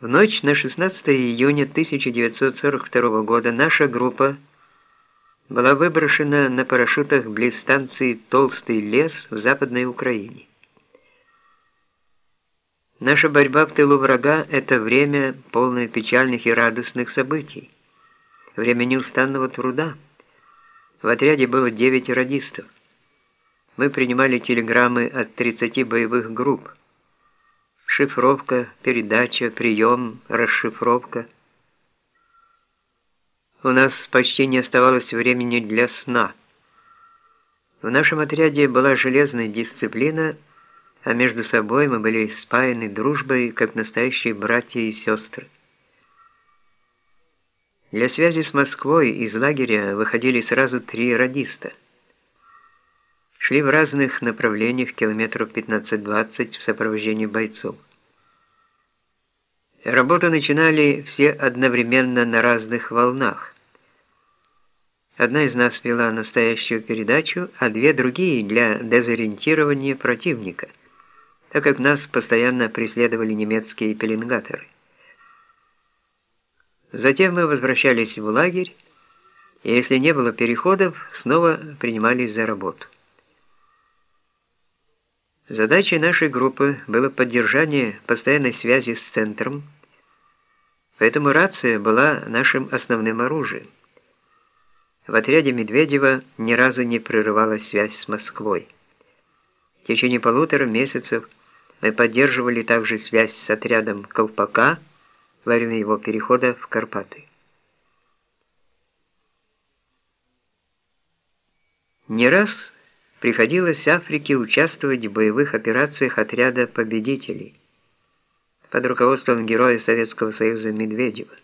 В ночь на 16 июня 1942 года наша группа была выброшена на парашютах близ станции Толстый лес в Западной Украине. Наша борьба в тылу врага – это время, полное печальных и радостных событий, время неустанного труда. В отряде было 9 радистов. Мы принимали телеграммы от 30 боевых групп шифровка, передача, прием, расшифровка. У нас почти не оставалось времени для сна. В нашем отряде была железная дисциплина, а между собой мы были спаяны дружбой, как настоящие братья и сестры. Для связи с Москвой из лагеря выходили сразу три радиста. Шли в разных направлениях километров 15-20 в сопровождении бойцов. Работу начинали все одновременно на разных волнах. Одна из нас вела настоящую передачу, а две другие для дезориентирования противника, так как нас постоянно преследовали немецкие пеленгаторы. Затем мы возвращались в лагерь, и если не было переходов, снова принимались за работу. Задачей нашей группы было поддержание постоянной связи с центром, поэтому рация была нашим основным оружием. В отряде Медведева ни разу не прерывалась связь с Москвой. В течение полутора месяцев мы поддерживали также связь с отрядом Колпака во время его перехода в Карпаты. Не раз приходилось Африке участвовать в боевых операциях отряда победителей под руководством героя Советского Союза Медведева.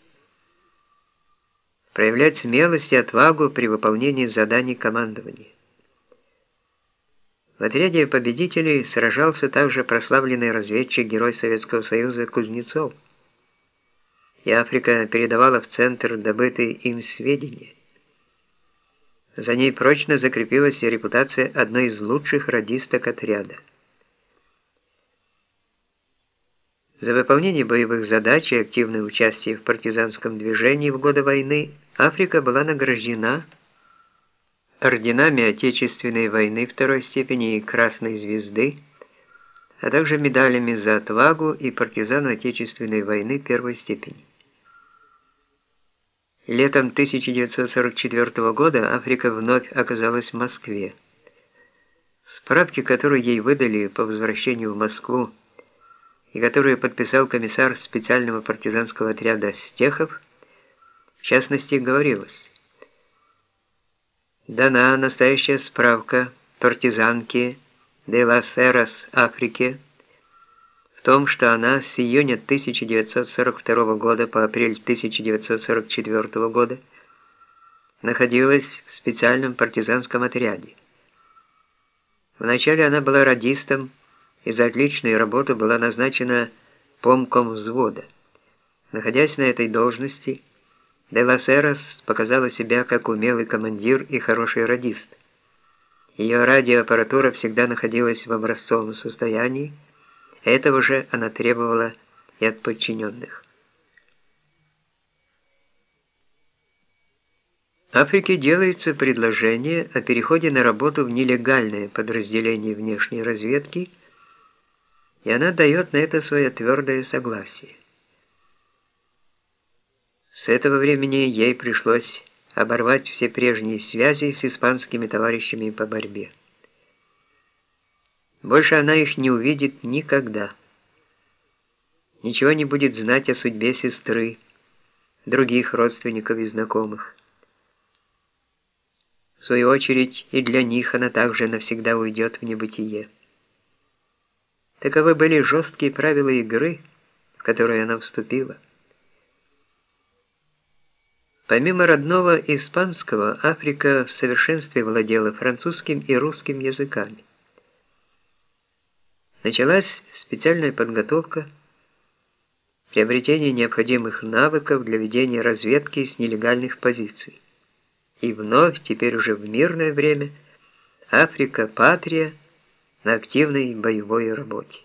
Проявлять смелость и отвагу при выполнении заданий командования. В отряде победителей сражался также прославленный разведчик герой Советского Союза Кузнецов. И Африка передавала в центр добытые им сведения. За ней прочно закрепилась репутация одной из лучших радисток отряда. За выполнение боевых задач и активное участие в партизанском движении в годы войны Африка была награждена орденами Отечественной войны второй степени и Красной звезды, а также медалями за отвагу и партизан Отечественной войны первой степени. Летом 1944 года Африка вновь оказалась в Москве. Справки, которые ей выдали по возвращению в Москву, и которые подписал комиссар специального партизанского отряда Стехов, в частности, говорилось. Дана настоящая справка партизанки де ла Серас Африке том, что она с июня 1942 года по апрель 1944 года находилась в специальном партизанском отряде. Вначале она была радистом и за отличную работу была назначена помком взвода. Находясь на этой должности, Де Ласерос показала себя как умелый командир и хороший радист. Ее радиоаппаратура всегда находилась в образцовом состоянии, этого же она требовала и от подчиненных. Африке делается предложение о переходе на работу в нелегальное подразделение внешней разведки, и она дает на это свое твердое согласие. С этого времени ей пришлось оборвать все прежние связи с испанскими товарищами по борьбе. Больше она их не увидит никогда. Ничего не будет знать о судьбе сестры, других родственников и знакомых. В свою очередь, и для них она также навсегда уйдет в небытие. Таковы были жесткие правила игры, в которые она вступила. Помимо родного испанского, Африка в совершенстве владела французским и русским языками. Началась специальная подготовка, приобретение необходимых навыков для ведения разведки с нелегальных позиций. И вновь, теперь уже в мирное время, Африка – патрия на активной боевой работе.